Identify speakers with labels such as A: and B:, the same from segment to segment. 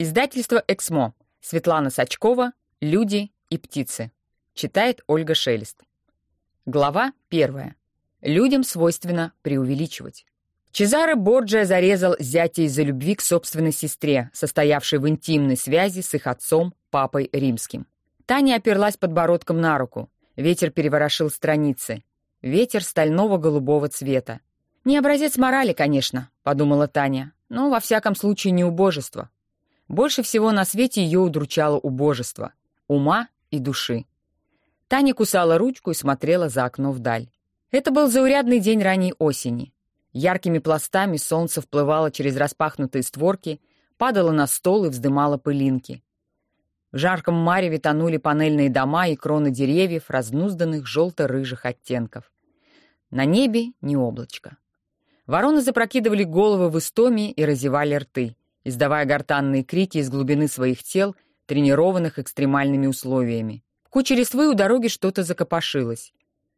A: Издательство «Эксмо». Светлана Сачкова. «Люди и птицы». Читает Ольга Шелест. Глава первая. Людям свойственно преувеличивать. Чезаре Борджиа зарезал зятя из-за любви к собственной сестре, состоявшей в интимной связи с их отцом, папой римским. Таня оперлась подбородком на руку. Ветер переворошил страницы. Ветер стального голубого цвета. «Не образец морали, конечно», — подумала Таня, «но, во всяком случае, не убожество. Больше всего на свете ее удручало убожество, ума и души. Таня кусала ручку и смотрела за окно вдаль. Это был заурядный день ранней осени. Яркими пластами солнце вплывало через распахнутые створки, падало на стол и вздымало пылинки. В жарком мареве тонули панельные дома и кроны деревьев, разнузданных желто-рыжих оттенков. На небе ни облачко. Вороны запрокидывали головы в истоме и разевали рты издавая гортанные крики из глубины своих тел, тренированных экстремальными условиями. В куче листвы у дороги что-то закопошилось.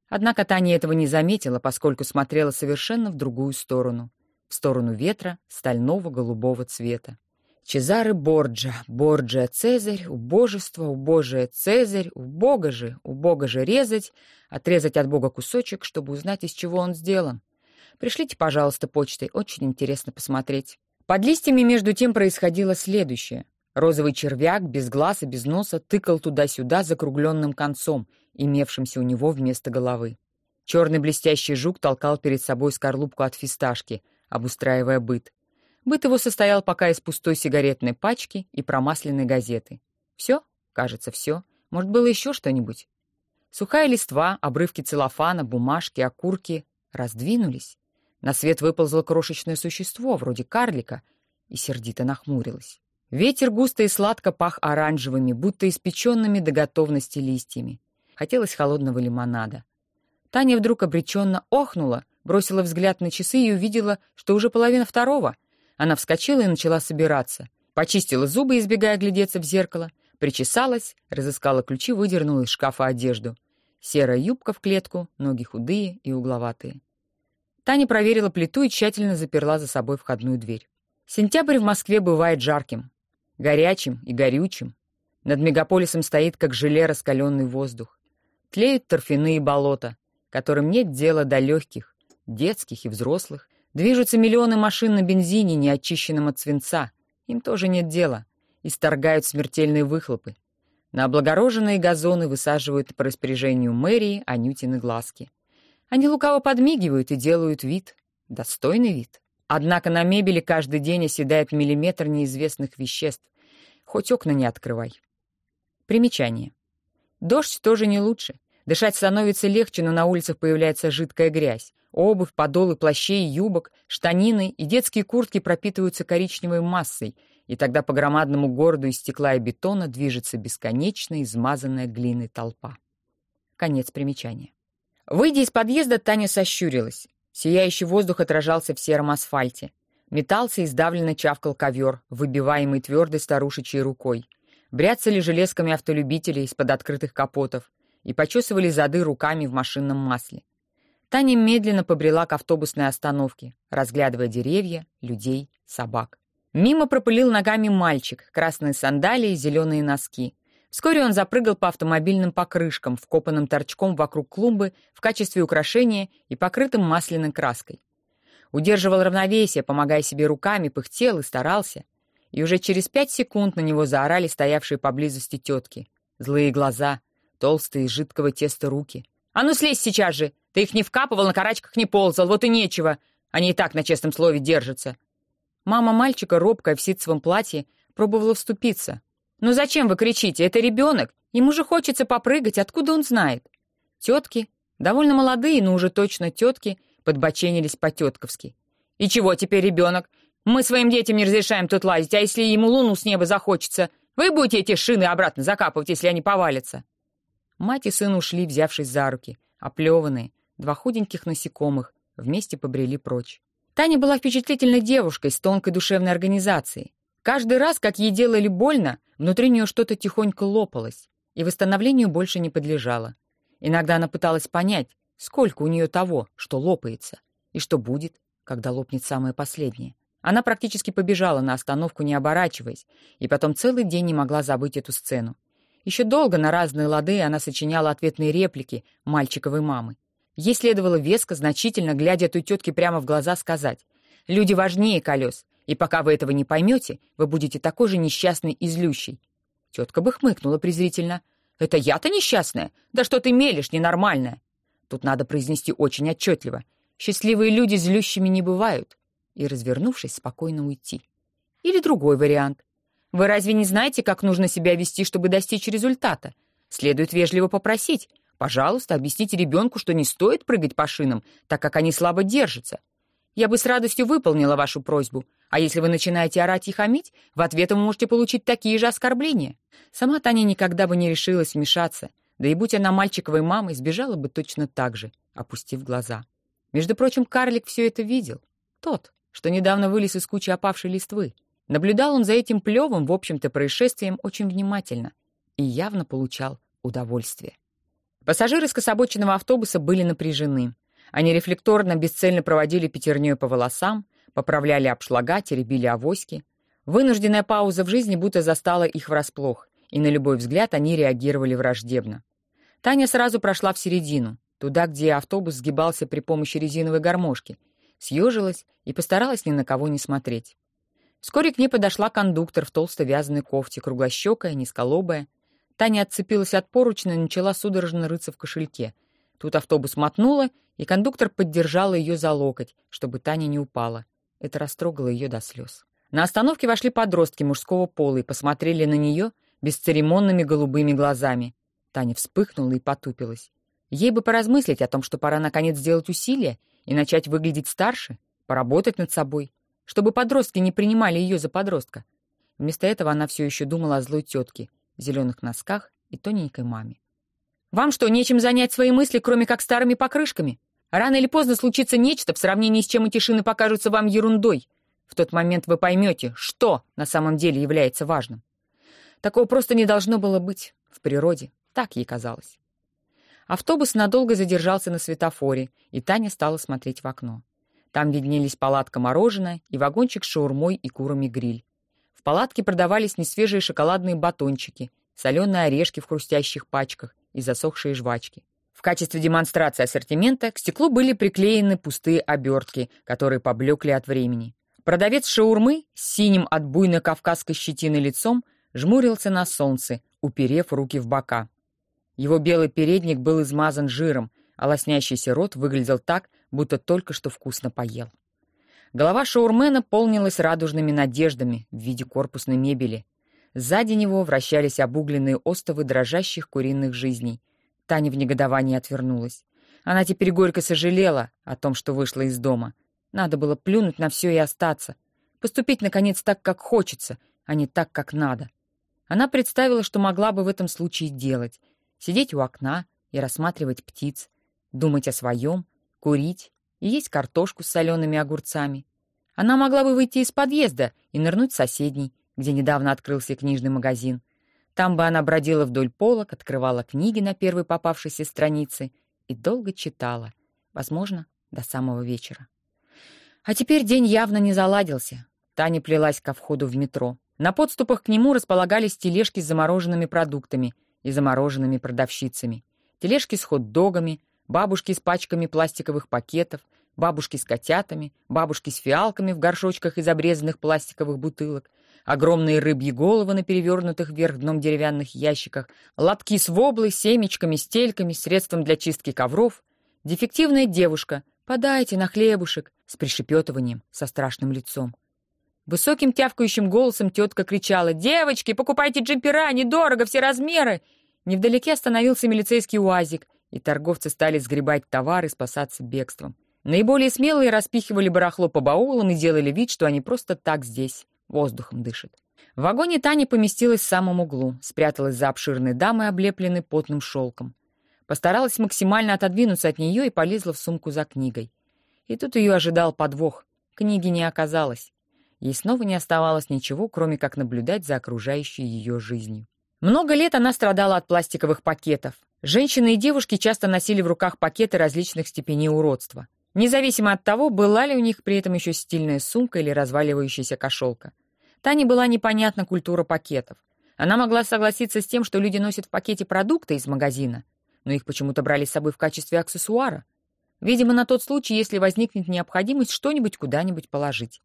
A: Однако Таня этого не заметила, поскольку смотрела совершенно в другую сторону. В сторону ветра стального голубого цвета. Чезаре Борджа, Борджа Цезарь, убожество, убожие Цезарь, у Бога же, у Бога же резать, отрезать от Бога кусочек, чтобы узнать, из чего он сделан. Пришлите, пожалуйста, почтой, очень интересно посмотреть. Под листьями между тем происходило следующее. Розовый червяк, без глаз и без носа, тыкал туда-сюда закругленным концом, имевшимся у него вместо головы. Черный блестящий жук толкал перед собой скорлупку от фисташки, обустраивая быт. Быт его состоял пока из пустой сигаретной пачки и промасленной газеты. Все? Кажется, все. Может, было еще что-нибудь? Сухая листва, обрывки целлофана, бумажки, окурки раздвинулись. На свет выползло крошечное существо, вроде карлика, и сердито нахмурилось. Ветер густо и сладко пах оранжевыми, будто испеченными до готовности листьями. Хотелось холодного лимонада. Таня вдруг обреченно охнула, бросила взгляд на часы и увидела, что уже половина второго. Она вскочила и начала собираться. Почистила зубы, избегая глядеться в зеркало, причесалась, разыскала ключи, выдернула из шкафа одежду. Серая юбка в клетку, ноги худые и угловатые. Таня проверила плиту и тщательно заперла за собой входную дверь. Сентябрь в Москве бывает жарким, горячим и горючим. Над мегаполисом стоит, как желе, раскаленный воздух. Тлеют торфяные болота, которым нет дела до легких, детских и взрослых. Движутся миллионы машин на бензине, не очищенном от свинца. Им тоже нет дела. Исторгают смертельные выхлопы. На облагороженные газоны высаживают по распоряжению мэрии анютины глазки. Они лукаво подмигивают и делают вид, достойный вид. Однако на мебели каждый день оседает миллиметр неизвестных веществ. Хоть окна не открывай. Примечание. Дождь тоже не лучше. Дышать становится легче, но на улицах появляется жидкая грязь. Обувь, подолы плащей, юбок, штанины и детские куртки пропитываются коричневой массой, и тогда по громадному городу из стекла и бетона движется бесконечная измазанная глиной толпа. Конец примечания. Выйдя из подъезда, Таня сощурилась. Сияющий воздух отражался в сером асфальте. Метался и сдавленно чавкал ковер, выбиваемый твердой старушечьей рукой. Бряцали железками автолюбителей из-под открытых капотов и почесывали зады руками в машинном масле. Таня медленно побрела к автобусной остановке, разглядывая деревья, людей, собак. Мимо пропылил ногами мальчик, красные сандалии, зеленые носки. Вскоре он запрыгал по автомобильным покрышкам, вкопанным торчком вокруг клумбы в качестве украшения и покрытым масляной краской. Удерживал равновесие, помогая себе руками, пыхтел и старался. И уже через пять секунд на него заорали стоявшие поблизости тетки. Злые глаза, толстые из жидкого теста руки. «А ну слезь сейчас же! Ты их не вкапывал, на карачках не ползал, вот и нечего! Они и так на честном слове держатся!» Мама мальчика, робкая в ситцевом платье, пробовала вступиться, «Ну зачем вы кричите? Это ребенок. Ему же хочется попрыгать, откуда он знает?» Тетки, довольно молодые, но уже точно тетки, подбоченились по-тетковски. «И чего теперь ребенок? Мы своим детям не разрешаем тут лазить, а если ему луну с неба захочется, вы будете эти шины обратно закапывать, если они повалятся?» Мать и сын ушли, взявшись за руки, оплеванные, два худеньких насекомых, вместе побрели прочь. Таня была впечатлительной девушкой с тонкой душевной организацией. Каждый раз, как ей делали больно, внутри нее что-то тихонько лопалось, и восстановлению больше не подлежало. Иногда она пыталась понять, сколько у нее того, что лопается, и что будет, когда лопнет самое последнее. Она практически побежала на остановку, не оборачиваясь, и потом целый день не могла забыть эту сцену. Еще долго на разные лады она сочиняла ответные реплики мальчиковой мамы. Ей следовало веско, значительно, глядя той тетке прямо в глаза, сказать «Люди важнее колес, и пока вы этого не поймете, вы будете такой же несчастный и злющий». Тетка бы хмыкнула презрительно. «Это я-то несчастная? Да что ты мелешь, ненормальная!» Тут надо произнести очень отчетливо. «Счастливые люди злющими не бывают» и, развернувшись, спокойно уйти. Или другой вариант. Вы разве не знаете, как нужно себя вести, чтобы достичь результата? Следует вежливо попросить. Пожалуйста, объясните ребенку, что не стоит прыгать по шинам, так как они слабо держатся. Я бы с радостью выполнила вашу просьбу, а если вы начинаете орать и хамить, в ответ вы можете получить такие же оскорбления. Сама Таня никогда бы не решилась вмешаться, да и будь она мальчиковой мамой, сбежала бы точно так же, опустив глаза. Между прочим, карлик все это видел. Тот, что недавно вылез из кучи опавшей листвы. Наблюдал он за этим плевым, в общем-то, происшествием очень внимательно и явно получал удовольствие. Пассажиры скособоченного автобуса были напряжены. Они рефлекторно, бесцельно проводили пятерней по волосам, поправляли обшлага, теребили авоськи. Вынужденная пауза в жизни будто застала их врасплох, и на любой взгляд они реагировали враждебно. Таня сразу прошла в середину, туда, где автобус сгибался при помощи резиновой гармошки, съежилась и постаралась ни на кого не смотреть. Вскоре к ней подошла кондуктор в толсто вязаной кофте, круглощекая, низколобая. Таня отцепилась от поручня и начала судорожно рыться в кошельке. Тут автобус мотнула, и кондуктор поддержала ее за локоть, чтобы Таня не упала. Это растрогало ее до слез. На остановке вошли подростки мужского пола и посмотрели на нее бесцеремонными голубыми глазами. Таня вспыхнула и потупилась. Ей бы поразмыслить о том, что пора наконец сделать усилия и начать выглядеть старше, поработать над собой, чтобы подростки не принимали ее за подростка. Вместо этого она все еще думала о злой тетке, зеленых носках и тоненькой маме. «Вам что, нечем занять свои мысли, кроме как старыми покрышками? Рано или поздно случится нечто, в сравнении с чем эти шины покажутся вам ерундой. В тот момент вы поймете, что на самом деле является важным. Такого просто не должно было быть в природе, так ей казалось. Автобус надолго задержался на светофоре, и Таня стала смотреть в окно. Там виднелись палатка мороженое и вагончик с шаурмой и курами гриль. В палатке продавались несвежие шоколадные батончики, соленые орешки в хрустящих пачках и засохшие жвачки. В качестве демонстрации ассортимента к стеклу были приклеены пустые обертки, которые поблекли от времени. Продавец шаурмы с синим от буйной кавказской щетины лицом жмурился на солнце, уперев руки в бока. Его белый передник был измазан жиром, а лоснящийся рот выглядел так, будто только что вкусно поел. Голова шаурмена полнилась радужными надеждами в виде корпусной мебели. Сзади него вращались обугленные остовы дрожащих куриных жизней. Таня в негодовании отвернулась. Она теперь горько сожалела о том, что вышла из дома. Надо было плюнуть на все и остаться. Поступить, наконец, так, как хочется, а не так, как надо. Она представила, что могла бы в этом случае делать сидеть у окна и рассматривать птиц, думать о своем, курить и есть картошку с солеными огурцами. Она могла бы выйти из подъезда и нырнуть в соседний, где недавно открылся книжный магазин. Там бы она бродила вдоль полок, открывала книги на первой попавшейся странице и долго читала, возможно, до самого вечера. А теперь день явно не заладился. Таня плелась ко входу в метро. На подступах к нему располагались тележки с замороженными продуктами — и замороженными продавщицами, тележки с хот-догами, бабушки с пачками пластиковых пакетов, бабушки с котятами, бабушки с фиалками в горшочках из обрезанных пластиковых бутылок, огромные рыбьи головы на перевернутых вверх дном деревянных ящиках, лотки с воблой, семечками, стельками, средством для чистки ковров, дефективная девушка, подайте на хлебушек, с пришепетыванием, со страшным лицом. Высоким тявкающим голосом тетка кричала «Девочки, покупайте джемпера, недорого, все размеры!» Невдалеке остановился милицейский уазик, и торговцы стали сгребать товар и спасаться бегством. Наиболее смелые распихивали барахло по баулам и делали вид, что они просто так здесь, воздухом дышат. В вагоне Таня поместилась в самом углу, спряталась за обширной дамой, облепленной потным шелком. Постаралась максимально отодвинуться от нее и полезла в сумку за книгой. И тут ее ожидал подвох. Книги не оказалось. Ей снова не оставалось ничего, кроме как наблюдать за окружающей ее жизнью. Много лет она страдала от пластиковых пакетов. Женщины и девушки часто носили в руках пакеты различных степеней уродства. Независимо от того, была ли у них при этом еще стильная сумка или разваливающаяся кошелка. Тане была непонятна культура пакетов. Она могла согласиться с тем, что люди носят в пакете продукты из магазина, но их почему-то брали с собой в качестве аксессуара. Видимо, на тот случай, если возникнет необходимость что-нибудь куда-нибудь положить.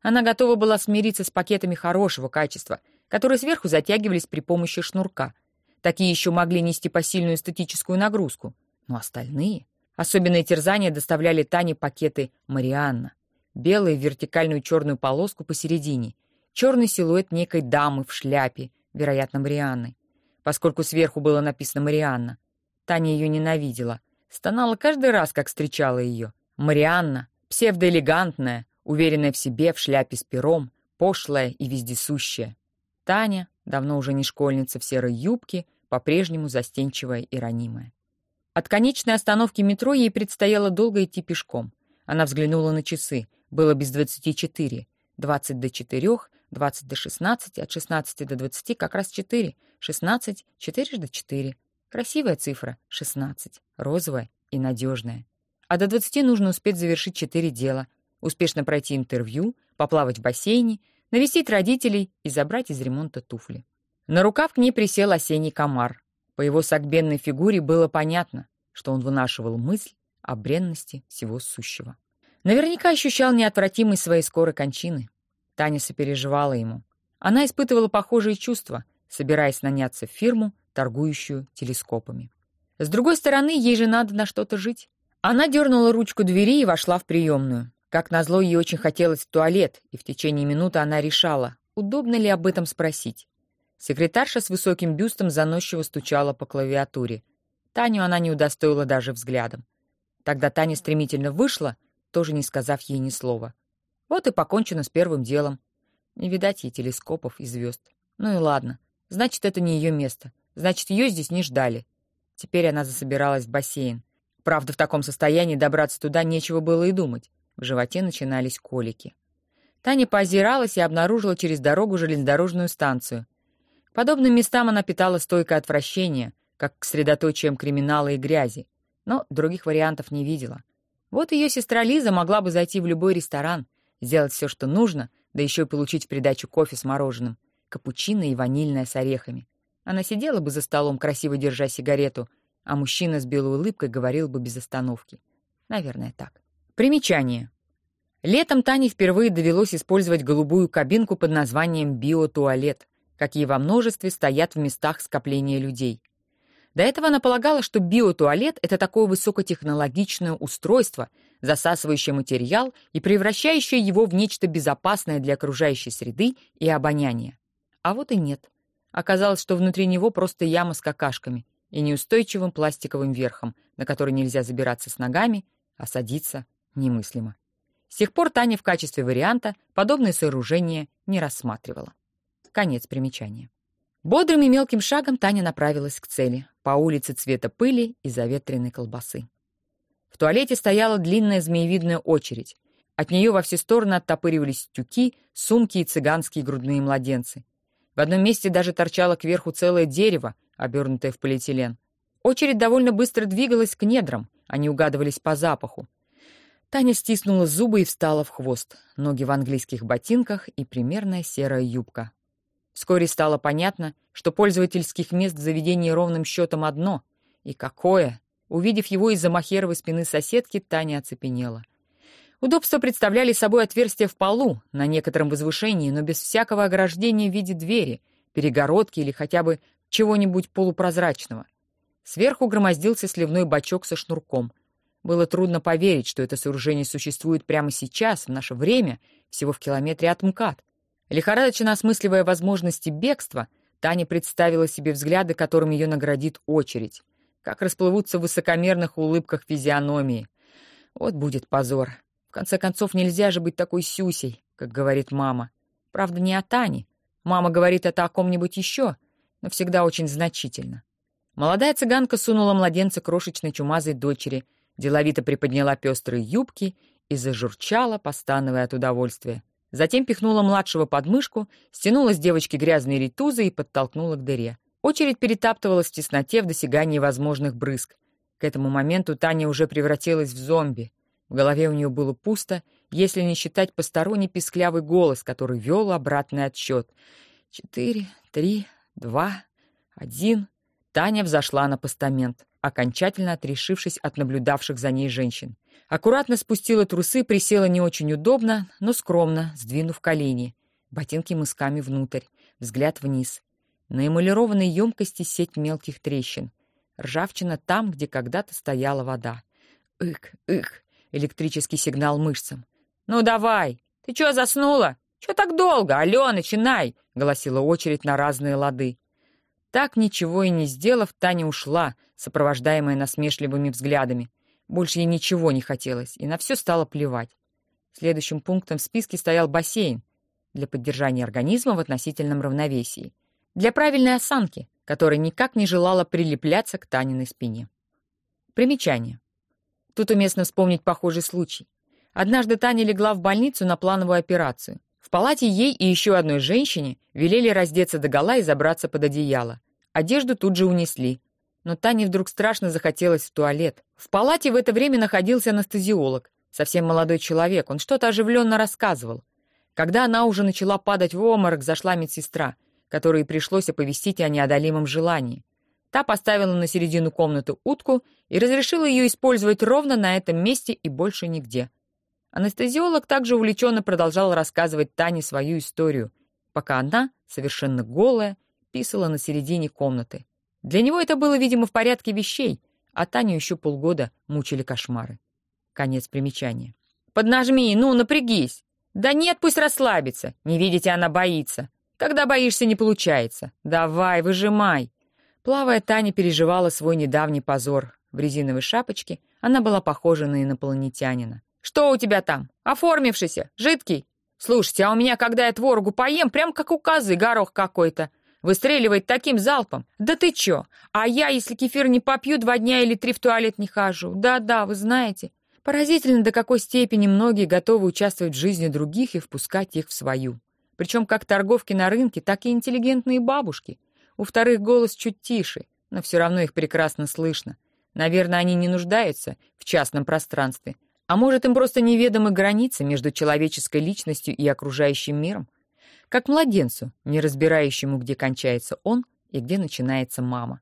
A: Она готова была смириться с пакетами хорошего качества, которые сверху затягивались при помощи шнурка. Такие еще могли нести посильную эстетическую нагрузку. Но остальные... Особенное терзание доставляли Тане пакеты «Марианна». Белые в вертикальную черную полоску посередине. Черный силуэт некой дамы в шляпе, вероятно, Марианны. Поскольку сверху было написано «Марианна». Таня ее ненавидела. Стонала каждый раз, как встречала ее. Марианна, псевдоэлегантная, уверенная в себе, в шляпе с пером, пошлая и вездесущая. Таня, давно уже не школьница в серой юбке, по-прежнему застенчивая и ранимая. От конечной остановки метро ей предстояло долго идти пешком. Она взглянула на часы. Было без двадцати четыре. Двадцать до четырех, двадцать до шестнадцати, от шестнадцати до двадцати как раз четыре. Шестнадцать, четырежды четыре. Красивая цифра — шестнадцать, розовая и надежная. А до двадцати нужно успеть завершить четыре дела, успешно пройти интервью, поплавать в бассейне, навестить родителей и забрать из ремонта туфли. На рукав к ней присел осенний комар. По его согбенной фигуре было понятно, что он вынашивал мысль о бренности всего сущего. Наверняка ощущал неотвратимость своей скорой кончины. Таня сопереживала ему. Она испытывала похожие чувства, собираясь наняться в фирму, торгующую телескопами. С другой стороны, ей же надо на что-то жить. Она дернула ручку двери и вошла в приемную. Как назло, ей очень хотелось в туалет, и в течение минуты она решала, удобно ли об этом спросить. Секретарша с высоким бюстом заносчиво стучала по клавиатуре. Таню она не удостоила даже взглядом. Тогда Таня стремительно вышла, тоже не сказав ей ни слова. Вот и покончено с первым делом. Не видать ей телескопов и звезд. Ну и ладно. Значит, это не ее место. Значит, ее здесь не ждали. Теперь она засобиралась в бассейн. Правда, в таком состоянии добраться туда нечего было и думать. В животе начинались колики. Таня поозиралась и обнаружила через дорогу железнодорожную станцию. Подобным местам она питала стойкое отвращение, как к средоточиям криминала и грязи, но других вариантов не видела. Вот ее сестра Лиза могла бы зайти в любой ресторан, сделать все, что нужно, да еще и получить в придачу кофе с мороженым, капучино и ванильное с орехами. Она сидела бы за столом, красиво держа сигарету, а мужчина с белой улыбкой говорил бы без остановки. Наверное, так. Примечание. Летом Тане впервые довелось использовать голубую кабинку под названием «биотуалет» какие во множестве стоят в местах скопления людей. До этого она полагала, что биотуалет — это такое высокотехнологичное устройство, засасывающее материал и превращающее его в нечто безопасное для окружающей среды и обоняния. А вот и нет. Оказалось, что внутри него просто яма с какашками и неустойчивым пластиковым верхом, на который нельзя забираться с ногами, а садиться немыслимо. С тех пор Таня в качестве варианта подобное сооружение не рассматривала. Конец примечания. Бодрым и мелким шагом Таня направилась к цели, по улице цвета пыли и заветренной колбасы. В туалете стояла длинная змеевидная очередь. От нее во все стороны оттопыривались тюки, сумки и цыганские грудные младенцы. В одном месте даже торчало кверху целое дерево, обернутое в полиэтилен. Очередь довольно быстро двигалась к недрам, они угадывались по запаху. Таня стиснула зубы и встала в хвост, ноги в английских ботинках и примерная серая юбка. Вскоре стало понятно, что пользовательских мест в заведении ровным счетом одно. И какое! Увидев его из-за махеровой спины соседки, Таня оцепенела. Удобства представляли собой отверстие в полу, на некотором возвышении, но без всякого ограждения в виде двери, перегородки или хотя бы чего-нибудь полупрозрачного. Сверху громоздился сливной бачок со шнурком. Было трудно поверить, что это сооружение существует прямо сейчас, в наше время, всего в километре от МКАД. Лихорадочно осмысливая возможности бегства, Таня представила себе взгляды, которым ее наградит очередь. Как расплывутся в высокомерных улыбках физиономии. Вот будет позор. В конце концов, нельзя же быть такой сюсей, как говорит мама. Правда, не о Тане. Мама говорит это о ком-нибудь еще, но всегда очень значительно. Молодая цыганка сунула младенца крошечной чумазой дочери, деловито приподняла пестрые юбки и зажурчала, постановая от удовольствия. Затем пихнула младшего под мышку, стянула с девочки грязные ритузы и подтолкнула к дыре. Очередь перетаптывалась в тесноте в досягании возможных брызг. К этому моменту Таня уже превратилась в зомби. В голове у нее было пусто, если не считать посторонний писклявый голос, который вел обратный отсчет. Четыре, три, два, один. Таня взошла на постамент, окончательно отрешившись от наблюдавших за ней женщин. Аккуратно спустила трусы, присела не очень удобно, но скромно, сдвинув колени. Ботинки мысками внутрь, взгляд вниз. На эмалированной емкости сеть мелких трещин. Ржавчина там, где когда-то стояла вода. Ик, ик, электрический сигнал мышцам. «Ну давай! Ты чё, заснула? Чё так долго? Алло, начинай!» — голосила очередь на разные лады. Так, ничего и не сделав, Таня ушла, сопровождаемая насмешливыми взглядами. Больше ей ничего не хотелось, и на все стало плевать. Следующим пунктом в списке стоял бассейн для поддержания организма в относительном равновесии, для правильной осанки, которая никак не желала прилепляться к Таниной спине. Примечание. Тут уместно вспомнить похожий случай. Однажды Таня легла в больницу на плановую операцию. В палате ей и еще одной женщине велели раздеться догола и забраться под одеяло. Одежду тут же унесли. Но Тане вдруг страшно захотелось в туалет. В палате в это время находился анестезиолог, совсем молодой человек. Он что-то оживленно рассказывал. Когда она уже начала падать в обморок, зашла медсестра, которой пришлось оповестить о неодолимом желании. Та поставила на середину комнаты утку и разрешила ее использовать ровно на этом месте и больше нигде. Анестезиолог также увлеченно продолжал рассказывать Тане свою историю, пока она, совершенно голая, писала на середине комнаты. Для него это было, видимо, в порядке вещей, а Таню еще полгода мучили кошмары. Конец примечания. «Поднажми, ну, напрягись!» «Да нет, пусть расслабится. Не видите, она боится. Когда боишься, не получается. Давай, выжимай!» Плавая, Таня переживала свой недавний позор. В резиновой шапочке она была похожа на инопланетянина. «Что у тебя там? Оформившийся? Жидкий? Слушайте, а у меня, когда я творогу поем, прям как у козы горох какой-то. Выстреливает таким залпом. Да ты чё? А я, если кефир не попью, два дня или три в туалет не хожу. Да-да, вы знаете. Поразительно, до какой степени многие готовы участвовать в жизни других и впускать их в свою. Причем как торговки на рынке, так и интеллигентные бабушки. У вторых голос чуть тише, но все равно их прекрасно слышно. Наверное, они не нуждаются в частном пространстве. А может, им просто неведомы границы между человеческой личностью и окружающим миром? как младенцу, не разбирающему, где кончается он и где начинается мама.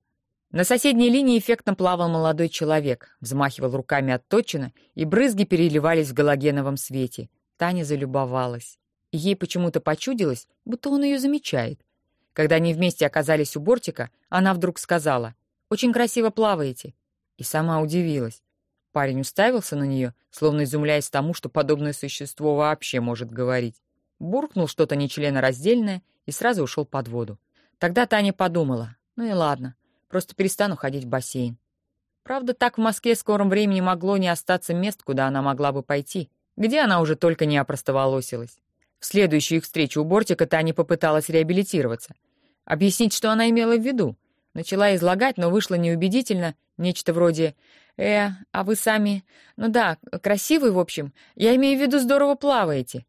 A: На соседней линии эффектно плавал молодой человек, взмахивал руками отточенно, и брызги переливались в галогеновом свете. Таня залюбовалась. Ей почему-то почудилось, будто он ее замечает. Когда они вместе оказались у бортика, она вдруг сказала «Очень красиво плаваете». И сама удивилась. Парень уставился на нее, словно изумляясь тому, что подобное существо вообще может говорить буркнул что-то нечленораздельное и сразу ушел под воду. Тогда Таня подумала, ну и ладно, просто перестану ходить в бассейн. Правда, так в Москве в скором времени могло не остаться мест, куда она могла бы пойти, где она уже только не опростоволосилась. В следующую их встречу у бортика Таня попыталась реабилитироваться. Объяснить, что она имела в виду. Начала излагать, но вышло неубедительно, нечто вроде «Э, а вы сами... Ну да, красивый, в общем. Я имею в виду, здорово плаваете».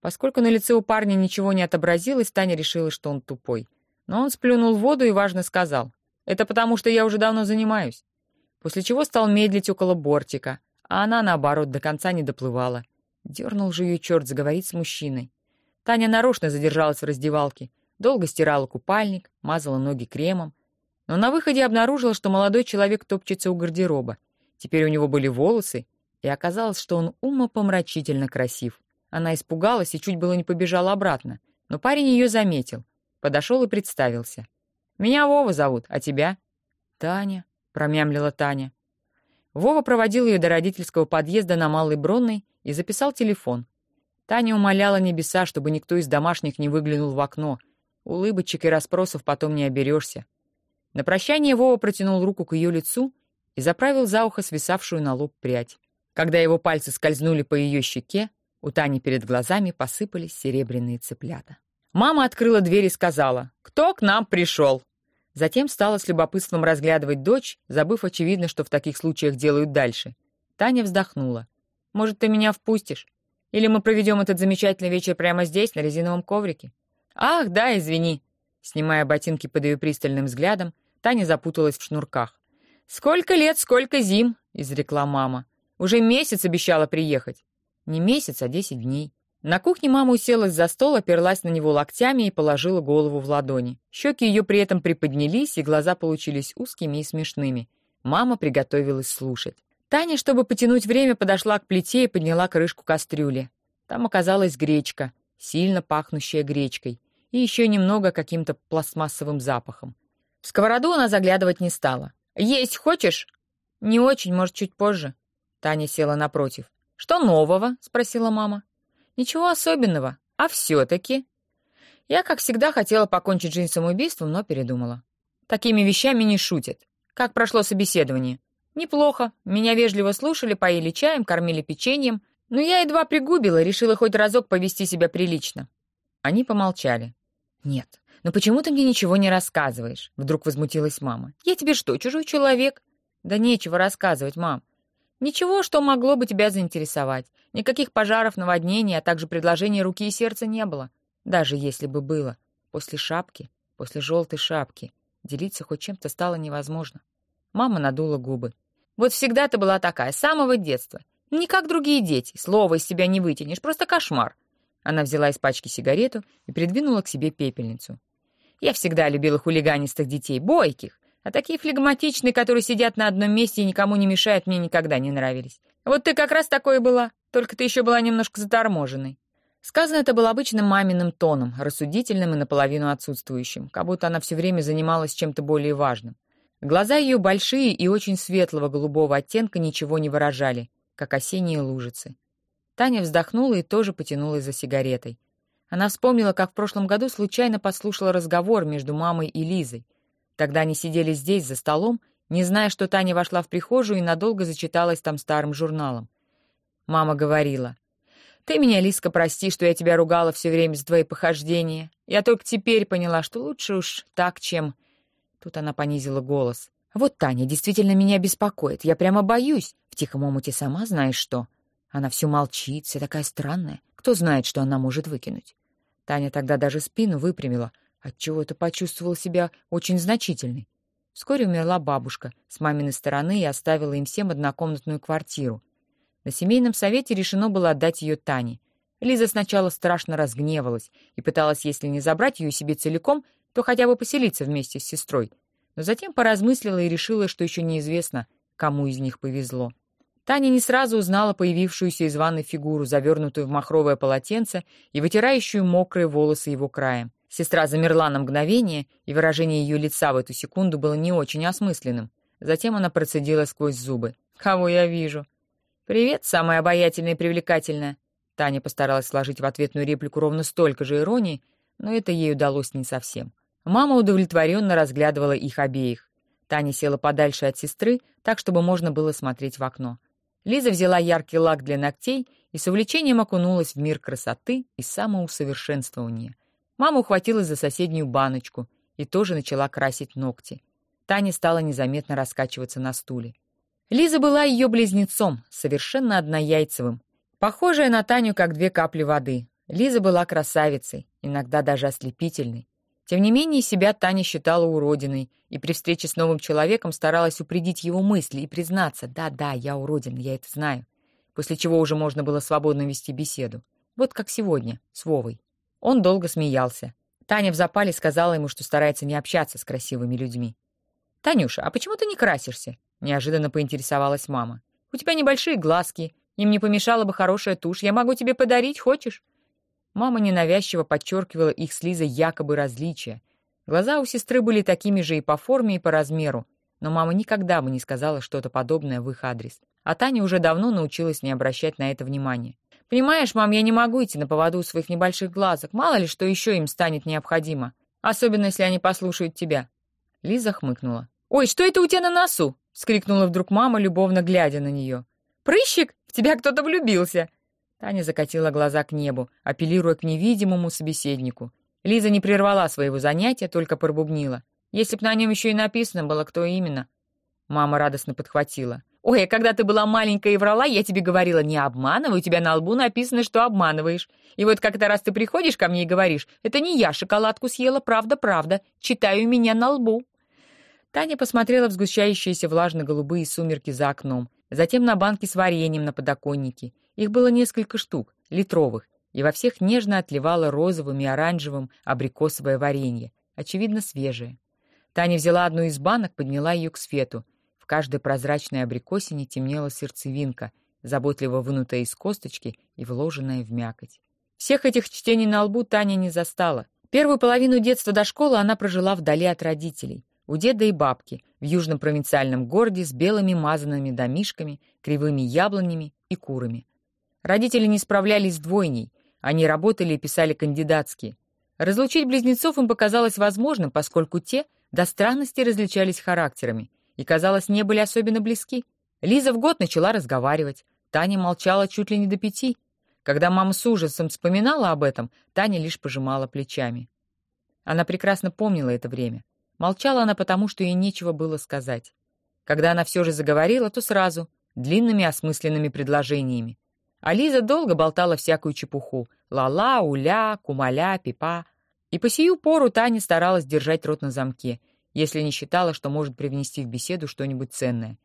A: Поскольку на лице у парня ничего не отобразилось, Таня решила, что он тупой. Но он сплюнул в воду и важно сказал. «Это потому, что я уже давно занимаюсь». После чего стал медлить около бортика, а она, наоборот, до конца не доплывала. Дернул же ее черт заговорить с мужчиной. Таня нарочно задержалась в раздевалке, долго стирала купальник, мазала ноги кремом. Но на выходе обнаружила, что молодой человек топчется у гардероба. Теперь у него были волосы, и оказалось, что он умопомрачительно красив. Она испугалась и чуть было не побежала обратно, но парень ее заметил. Подошел и представился. «Меня Вова зовут, а тебя?» «Таня», — промямлила Таня. Вова проводил ее до родительского подъезда на Малой Бронной и записал телефон. Таня умоляла небеса, чтобы никто из домашних не выглянул в окно. Улыбочек и расспросов потом не оберешься. На прощание Вова протянул руку к ее лицу и заправил за ухо свисавшую на лоб прядь. Когда его пальцы скользнули по ее щеке, у Тани перед глазами посыпались серебряные цыплята. Мама открыла дверь и сказала «Кто к нам пришел?». Затем стала с любопытством разглядывать дочь, забыв, очевидно, что в таких случаях делают дальше. Таня вздохнула. «Может, ты меня впустишь? Или мы проведем этот замечательный вечер прямо здесь, на резиновом коврике?» «Ах, да, извини». Снимая ботинки под ее пристальным взглядом, Таня запуталась в шнурках. «Сколько лет, сколько зим!» — изрекла мама. Уже месяц обещала приехать». «Не месяц, а десять дней». На кухне мама уселась за стол, оперлась на него локтями и положила голову в ладони. Щеки ее при этом приподнялись, и глаза получились узкими и смешными. Мама приготовилась слушать. Таня, чтобы потянуть время, подошла к плите и подняла крышку кастрюли. Там оказалась гречка, сильно пахнущая гречкой, и еще немного каким-то пластмассовым запахом. В сковороду она заглядывать не стала. «Есть хочешь?» «Не очень, может, чуть позже». Таня села напротив. «Что нового?» — спросила мама. «Ничего особенного. А все-таки...» Я, как всегда, хотела покончить жизнь самоубийством, но передумала. Такими вещами не шутят. Как прошло собеседование? Неплохо. Меня вежливо слушали, поили чаем, кормили печеньем. Но я едва пригубила, решила хоть разок повести себя прилично. Они помолчали. «Нет, но почему ты мне ничего не рассказываешь?» Вдруг возмутилась мама. «Я тебе что, чужой человек?» «Да нечего рассказывать, мам. Ничего, что могло бы тебя заинтересовать. Никаких пожаров, наводнений, а также предложений руки и сердца не было. Даже если бы было. После шапки, после желтой шапки, делиться хоть чем-то стало невозможно. Мама надула губы. «Вот всегда ты была такая, с самого детства. Не как другие дети, слова из себя не вытянешь, просто кошмар». Она взяла из пачки сигарету и придвинула к себе пепельницу. «Я всегда любила хулиганистых детей, бойких, а такие флегматичные, которые сидят на одном месте и никому не мешают, мне никогда не нравились. Вот ты как раз такой была, только ты еще была немножко заторможенной». Сказано это было обычным маминым тоном, рассудительным и наполовину отсутствующим, как будто она все время занималась чем-то более важным. Глаза ее большие и очень светлого голубого оттенка ничего не выражали, как осенние лужицы. Таня вздохнула и тоже потянулась за сигаретой. Она вспомнила, как в прошлом году случайно послушала разговор между мамой и Лизой. Тогда они сидели здесь, за столом, не зная, что Таня вошла в прихожую и надолго зачиталась там старым журналом. Мама говорила, «Ты меня, Лизка, прости, что я тебя ругала все время за твои похождения. Я только теперь поняла, что лучше уж так, чем...» Тут она понизила голос. «Вот Таня действительно меня беспокоит. Я прямо боюсь. В тихом омуте сама знаешь что. Она все молчит, вся такая странная. Кто знает, что она может выкинуть?» Таня тогда даже спину выпрямила, отчего-то почувствовала себя очень значительной. Вскоре умерла бабушка с маминой стороны и оставила им всем однокомнатную квартиру. На семейном совете решено было отдать ее Тане. Лиза сначала страшно разгневалась и пыталась, если не забрать ее себе целиком, то хотя бы поселиться вместе с сестрой. Но затем поразмыслила и решила, что еще неизвестно, кому из них повезло. Таня не сразу узнала появившуюся из ванной фигуру, завернутую в махровое полотенце и вытирающую мокрые волосы его краем. Сестра замерла на мгновение, и выражение ее лица в эту секунду было не очень осмысленным. Затем она процедила сквозь зубы. «Кого я вижу?» «Привет, самая обаятельная и привлекательная». Таня постаралась сложить в ответную реплику ровно столько же иронии, но это ей удалось не совсем. Мама удовлетворенно разглядывала их обеих. Таня села подальше от сестры, так, чтобы можно было смотреть в окно. Лиза взяла яркий лак для ногтей и с увлечением окунулась в мир красоты и самоусовершенствования. Мама ухватилась за соседнюю баночку и тоже начала красить ногти. Таня стала незаметно раскачиваться на стуле. Лиза была ее близнецом, совершенно однояйцевым, похожая на Таню, как две капли воды. Лиза была красавицей, иногда даже ослепительной. Тем не менее, себя Таня считала уродиной, и при встрече с новым человеком старалась упредить его мысли и признаться «да-да, я уродина, я это знаю», после чего уже можно было свободно вести беседу. Вот как сегодня, с Вовой. Он долго смеялся. Таня в запале сказала ему, что старается не общаться с красивыми людьми. «Танюша, а почему ты не красишься?» — неожиданно поинтересовалась мама. «У тебя небольшие глазки, им не помешала бы хорошая тушь. Я могу тебе подарить, хочешь?» Мама ненавязчиво подчеркивала их с Лизой якобы различия. Глаза у сестры были такими же и по форме, и по размеру, но мама никогда бы не сказала что-то подобное в их адрес. А Таня уже давно научилась не обращать на это внимания. «Понимаешь, мам, я не могу идти на поводу у своих небольших глазок. Мало ли, что еще им станет необходимо. Особенно, если они послушают тебя». Лиза хмыкнула. «Ой, что это у тебя на носу?» — вскрикнула вдруг мама, любовно глядя на нее. «Прыщик? В тебя кто-то влюбился!» Таня закатила глаза к небу, апеллируя к невидимому собеседнику. Лиза не прервала своего занятия, только пробубнила. Если б на нем еще и написано было, кто именно. Мама радостно подхватила. «Ой, а когда ты была маленькая и врала, я тебе говорила, не обманывай, у тебя на лбу написано, что обманываешь. И вот как-то раз ты приходишь ко мне и говоришь, это не я шоколадку съела, правда-правда, читаю меня на лбу». Таня посмотрела в сгущающиеся влажно-голубые сумерки за окном. затем на банки с вареньем на подоконнике. Их было несколько штук, литровых, и во всех нежно отливало розовым и оранжевым абрикосовое варенье, очевидно, свежее. Таня взяла одну из банок, подняла ее к свету. В каждой прозрачной абрикосине темнела сердцевинка, заботливо вынутая из косточки и вложенная в мякоть. Всех этих чтений на лбу Таня не застала. Первую половину детства до школы она прожила вдали от родителей, у деда и бабки, в южном провинциальном городе с белыми мазанными домишками, кривыми яблонями и курами. Родители не справлялись с двойней, они работали и писали кандидатские. Разлучить близнецов им показалось возможным, поскольку те до странности различались характерами и, казалось, не были особенно близки. Лиза в год начала разговаривать, Таня молчала чуть ли не до пяти. Когда мама с ужасом вспоминала об этом, Таня лишь пожимала плечами. Она прекрасно помнила это время. Молчала она потому, что ей нечего было сказать. Когда она все же заговорила, то сразу, длинными осмысленными предложениями. А Лиза долго болтала всякую чепуху. Ла-ла, уля, кумаля, пипа. И по сию пору Таня старалась держать рот на замке, если не считала, что может привнести в беседу что-нибудь ценное.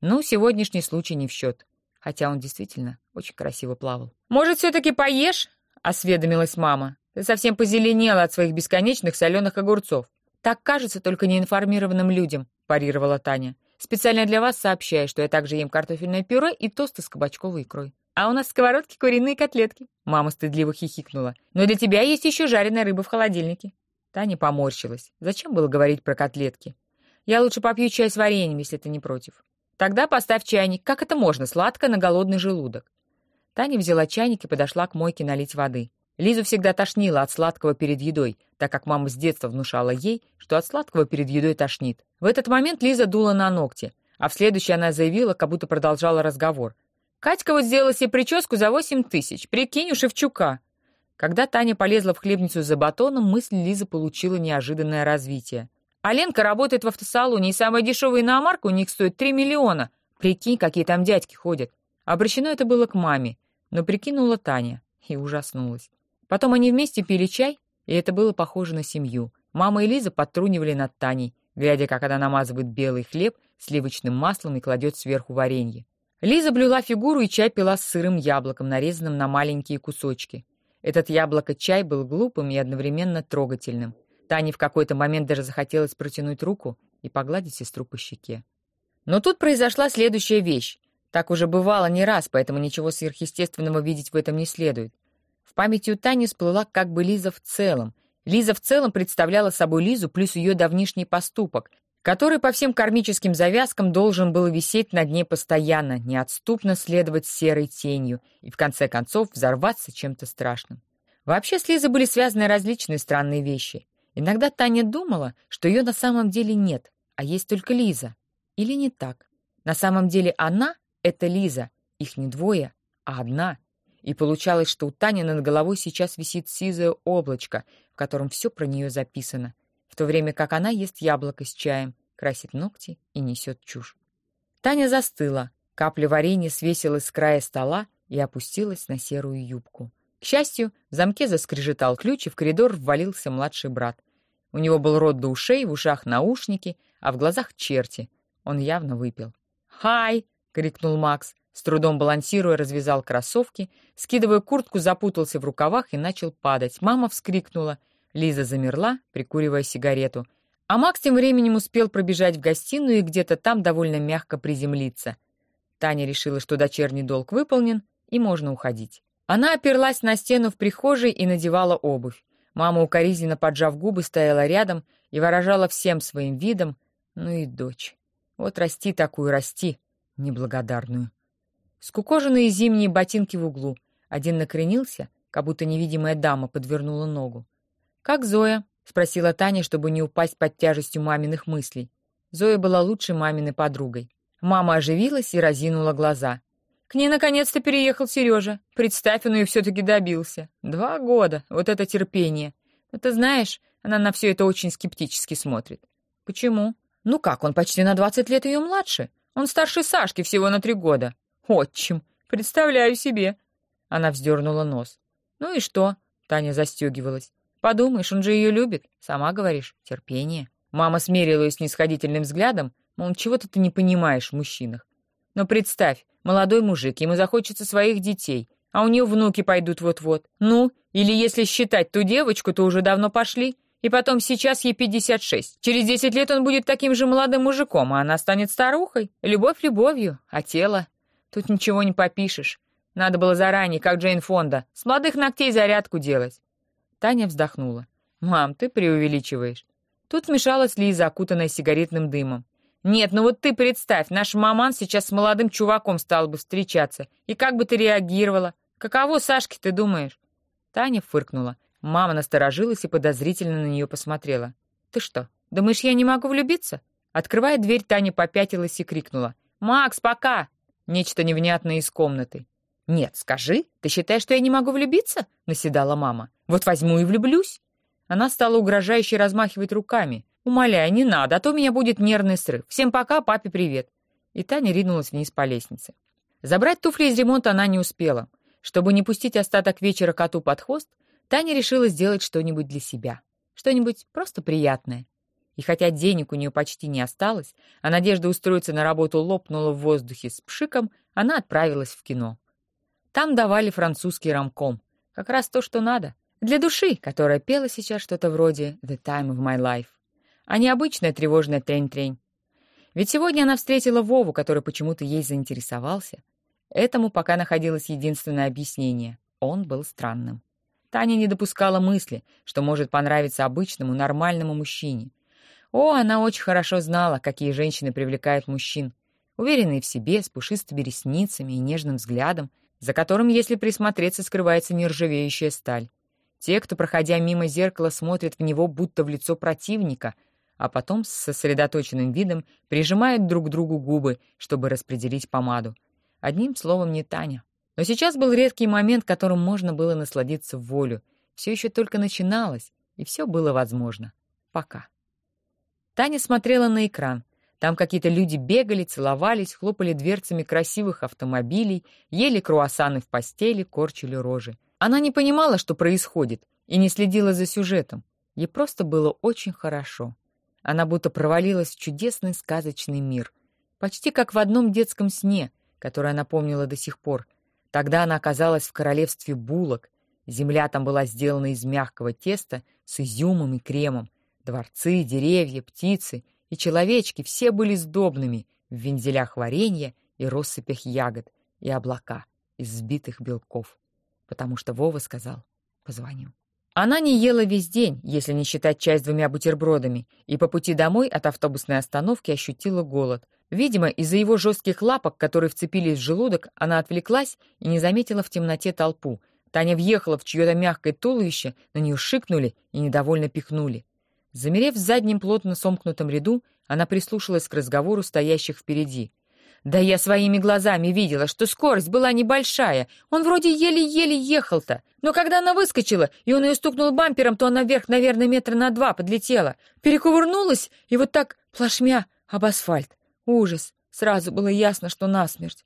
A: Ну, сегодняшний случай не в счет. Хотя он действительно очень красиво плавал. «Может, все-таки поешь?» — осведомилась мама. «Ты совсем позеленела от своих бесконечных соленых огурцов». «Так кажется только неинформированным людям», — парировала Таня. «Специально для вас сообщаю, что я также ем картофельное пюре и тосты с кабачковой икрой». «А у нас сковородки куриные котлетки», — мама стыдливо хихикнула. «Но для тебя есть еще жареная рыба в холодильнике». Таня поморщилась. Зачем было говорить про котлетки? «Я лучше попью чай с вареньем, если ты не против». «Тогда поставь чайник. Как это можно, сладко на голодный желудок?» Таня взяла чайник и подошла к мойке налить воды. Лизу всегда тошнило от сладкого перед едой, так как мама с детства внушала ей, что от сладкого перед едой тошнит. В этот момент Лиза дула на ногти, а в следующий она заявила, как будто продолжала разговор. «Катька вот сделала себе прическу за восемь тысяч. Прикинь у Шевчука». Когда Таня полезла в хлебницу за батоном, мысль Лизы получила неожиданное развитие. «А Ленка работает в автосалоне, и самая дешевая иномарка у них стоит три миллиона. Прикинь, какие там дядьки ходят». Обращено это было к маме, но прикинула Таня и ужаснулась. Потом они вместе пили чай, и это было похоже на семью. Мама и Лиза подтрунивали над Таней, глядя, как она намазывает белый хлеб сливочным маслом и кладет сверху варенье. Лиза блюла фигуру и чай пила с сырым яблоком, нарезанным на маленькие кусочки. Этот яблоко-чай был глупым и одновременно трогательным. Тане в какой-то момент даже захотелось протянуть руку и погладить сестру по щеке. Но тут произошла следующая вещь. Так уже бывало не раз, поэтому ничего сверхъестественного видеть в этом не следует памяти у Тани всплыла как бы Лиза в целом. Лиза в целом представляла собой Лизу плюс ее давнишний поступок, который по всем кармическим завязкам должен был висеть над ней постоянно, неотступно следовать серой тенью и, в конце концов, взорваться чем-то страшным. Вообще с Лизой были связаны различные странные вещи. Иногда Таня думала, что ее на самом деле нет, а есть только Лиза. Или не так. На самом деле она — это Лиза, их не двое, а одна — и получалось, что у Тани над головой сейчас висит сизое облачко, в котором все про нее записано, в то время как она ест яблоко с чаем, красит ногти и несет чушь. Таня застыла, капля варенья свесилась с края стола и опустилась на серую юбку. К счастью, в замке заскрежетал ключ, и в коридор ввалился младший брат. У него был рот до ушей, в ушах наушники, а в глазах черти. Он явно выпил. «Хай!» — крикнул Макс. С трудом балансируя, развязал кроссовки, скидывая куртку, запутался в рукавах и начал падать. Мама вскрикнула. Лиза замерла, прикуривая сигарету. А Макс тем временем успел пробежать в гостиную и где-то там довольно мягко приземлиться. Таня решила, что дочерний долг выполнен, и можно уходить. Она оперлась на стену в прихожей и надевала обувь. Мама, укоризненно поджав губы, стояла рядом и выражала всем своим видом, ну и дочь. Вот расти такую, расти, неблагодарную. Скукоженные зимние ботинки в углу. Один накренился, как будто невидимая дама подвернула ногу. «Как Зоя?» — спросила Таня, чтобы не упасть под тяжестью маминых мыслей. Зоя была лучшей маминой подругой. Мама оживилась и разинула глаза. «К ней наконец-то переехал Сережа. Представь, он ее все-таки добился. Два года. Вот это терпение. Но ты знаешь, она на все это очень скептически смотрит. Почему? Ну как, он почти на двадцать лет ее младше. Он старше Сашки всего на три года. «Отчим! Представляю себе!» Она вздернула нос. «Ну и что?» — Таня застегивалась. «Подумаешь, он же ее любит. Сама говоришь. Терпение». Мама смерила ее снисходительным взглядом, мол, чего-то ты не понимаешь в мужчинах. Но представь, молодой мужик, ему захочется своих детей, а у нее внуки пойдут вот-вот. Ну, или если считать ту девочку, то уже давно пошли. И потом сейчас ей 56. Через 10 лет он будет таким же молодым мужиком, а она станет старухой. Любовь любовью, а тело... Тут ничего не попишешь. Надо было заранее, как Джейн Фонда, с молодых ногтей зарядку делать. Таня вздохнула. «Мам, ты преувеличиваешь». Тут вмешалась Лиза, окутанная сигаретным дымом. «Нет, ну вот ты представь, наш маман сейчас с молодым чуваком стал бы встречаться. И как бы ты реагировала? Каково Сашке, ты думаешь?» Таня фыркнула. Мама насторожилась и подозрительно на нее посмотрела. «Ты что, думаешь, я не могу влюбиться?» Открывая дверь, Таня попятилась и крикнула. «Макс, пока!» Нечто невнятное из комнаты. «Нет, скажи, ты считаешь, что я не могу влюбиться?» — наседала мама. «Вот возьму и влюблюсь». Она стала угрожающе размахивать руками. «Умоляю, не надо, а то у меня будет нервный срыв. Всем пока, папе привет». И Таня ринулась вниз по лестнице. Забрать туфли из ремонта она не успела. Чтобы не пустить остаток вечера коту под хвост, Таня решила сделать что-нибудь для себя. Что-нибудь просто приятное. И хотя денег у нее почти не осталось, а надежда устроиться на работу лопнула в воздухе с пшиком, она отправилась в кино. Там давали французский рамком. Как раз то, что надо. Для души, которая пела сейчас что-то вроде «The time of my life». А не обычная тревожная трень-трень. Ведь сегодня она встретила Вову, который почему-то ей заинтересовался. Этому пока находилось единственное объяснение. Он был странным. Таня не допускала мысли, что может понравиться обычному, нормальному мужчине. О, она очень хорошо знала, какие женщины привлекают мужчин. Уверенные в себе, с пушистыми ресницами и нежным взглядом, за которым, если присмотреться, скрывается нержавеющая сталь. Те, кто, проходя мимо зеркала, смотрят в него будто в лицо противника, а потом с сосредоточенным видом прижимают друг к другу губы, чтобы распределить помаду. Одним словом, не Таня. Но сейчас был редкий момент, которым можно было насладиться в волю. Все еще только начиналось, и все было возможно. Пока. Таня смотрела на экран — там какие-то люди бегали, целовались, хлопали дверцами красивых автомобилей, ели круассаны в постели, корчили рожи. Она не понимала, что происходит, и не следила за сюжетом. Ей просто было очень хорошо. Она будто провалилась в чудесный сказочный мир. Почти как в одном детском сне, который она помнила до сих пор. Тогда она оказалась в королевстве булок. Земля там была сделана из мягкого теста с изюмом и кремом. Дворцы, деревья, птицы — и человечки все были сдобными в вензелях варенья и россыпях ягод, и облака из сбитых белков. Потому что Вова сказал «позвоню». Она не ела весь день, если не считать чай с двумя бутербродами, и по пути домой от автобусной остановки ощутила голод. Видимо, из-за его жестких лапок, которые вцепились в желудок, она отвлеклась и не заметила в темноте толпу. Таня въехала в чье-то мягкое туловище, на нее шикнули и недовольно пихнули. Замерев в заднем плотно сомкнутом ряду, она прислушалась к разговору стоящих впереди. «Да я своими глазами видела, что скорость была небольшая. Он вроде еле-еле ехал-то. Но когда она выскочила, и он ее стукнул бампером, то она вверх, наверное, метра на два подлетела. Перекувырнулась, и вот так плашмя об асфальт. Ужас. Сразу было ясно, что насмерть.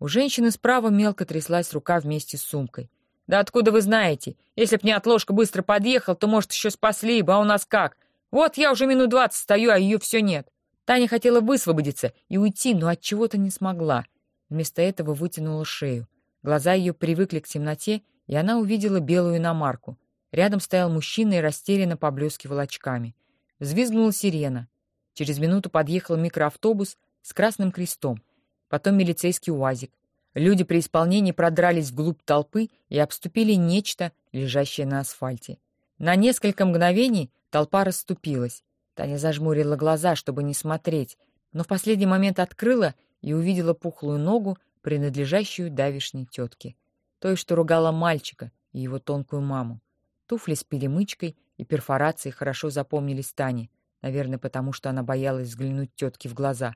A: У женщины справа мелко тряслась рука вместе с сумкой. «Да откуда вы знаете? Если б не отложка быстро подъехал, то, может, еще спасли бы, а у нас как? Вот я уже минут двадцать стою, а ее все нет. Таня хотела высвободиться и уйти, но от чего-то не смогла. Вместо этого вытянула шею. Глаза ее привыкли к темноте, и она увидела белую иномарку. Рядом стоял мужчина и растерянно поблескивал очками. Взвизгнула сирена. Через минуту подъехал микроавтобус с красным крестом. Потом милицейский уазик. Люди при исполнении продрались вглубь толпы и обступили нечто, лежащее на асфальте. На несколько мгновений Толпа расступилась. Таня зажмурила глаза, чтобы не смотреть, но в последний момент открыла и увидела пухлую ногу, принадлежащую давишней тетке. Той, что ругала мальчика и его тонкую маму. Туфли с перемычкой и перфорацией хорошо запомнились Тане, наверное, потому что она боялась взглянуть тетке в глаза.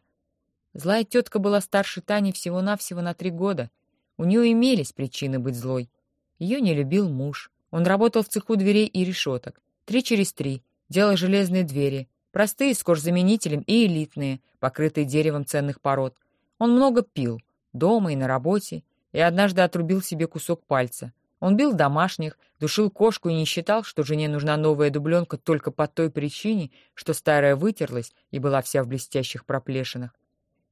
A: Злая тетка была старше Тани всего-навсего на три года. У нее имелись причины быть злой. Ее не любил муж. Он работал в цеху дверей и решеток. Три через три. Дело железные двери. Простые с кожзаменителем и элитные, покрытые деревом ценных пород. Он много пил. Дома и на работе. И однажды отрубил себе кусок пальца. Он бил домашних, душил кошку и не считал, что жене нужна новая дубленка только по той причине, что старая вытерлась и была вся в блестящих проплешинах.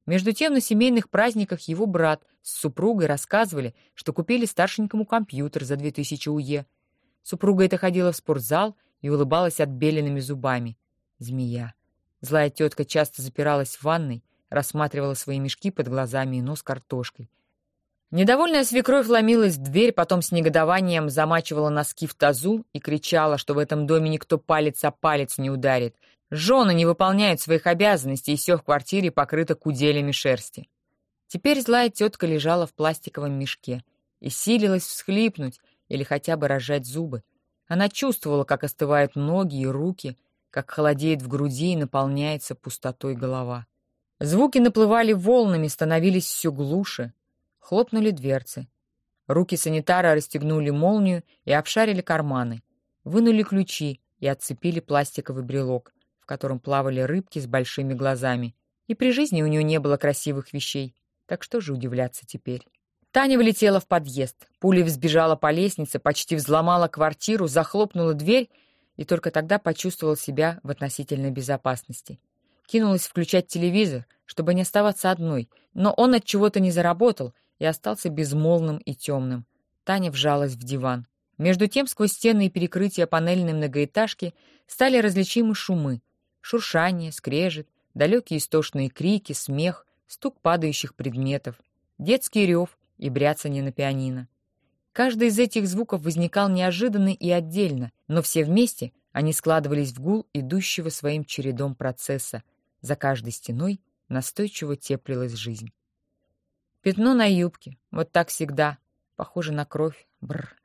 A: Между тем на семейных праздниках его брат с супругой рассказывали, что купили старшенькому компьютер за 2000 УЕ. Супруга эта ходила в спортзал и улыбалась отбеленными зубами. Змея. Злая тетка часто запиралась в ванной, рассматривала свои мешки под глазами и нос картошкой. Недовольная свекровь ломилась в дверь, потом с негодованием замачивала носки в тазу и кричала, что в этом доме никто палец о палец не ударит. Жены не выполняют своих обязанностей, и все в квартире покрыто куделями шерсти. Теперь злая тетка лежала в пластиковом мешке и силилась всхлипнуть или хотя бы разжать зубы. Она чувствовала, как остывают ноги и руки, как холодеет в груди и наполняется пустотой голова. Звуки наплывали волнами, становились все глуше. Хлопнули дверцы. Руки санитара расстегнули молнию и обшарили карманы. Вынули ключи и отцепили пластиковый брелок, в котором плавали рыбки с большими глазами. И при жизни у нее не было красивых вещей. Так что же удивляться теперь? Таня влетела в подъезд. Пулей взбежала по лестнице, почти взломала квартиру, захлопнула дверь и только тогда почувствовала себя в относительной безопасности. Кинулась включать телевизор, чтобы не оставаться одной, но он от чего-то не заработал и остался безмолвным и темным. Таня вжалась в диван. Между тем, сквозь стены и перекрытия панельной многоэтажки стали различимы шумы. Шуршание, скрежет, далекие истошные крики, смех, стук падающих предметов, детский рев и бряцание на пианино. Каждый из этих звуков возникал неожиданно и отдельно, но все вместе они складывались в гул идущего своим чередом процесса. За каждой стеной настойчиво теплилась жизнь. Пятно на юбке, вот так всегда, похоже на кровь, бррр.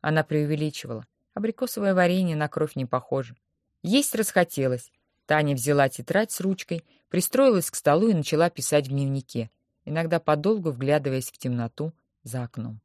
A: Она преувеличивала. Абрикосовое варенье на кровь не похоже. Есть расхотелось. Таня взяла тетрадь с ручкой, пристроилась к столу и начала писать в дневнике, иногда подолгу вглядываясь в темноту за окном.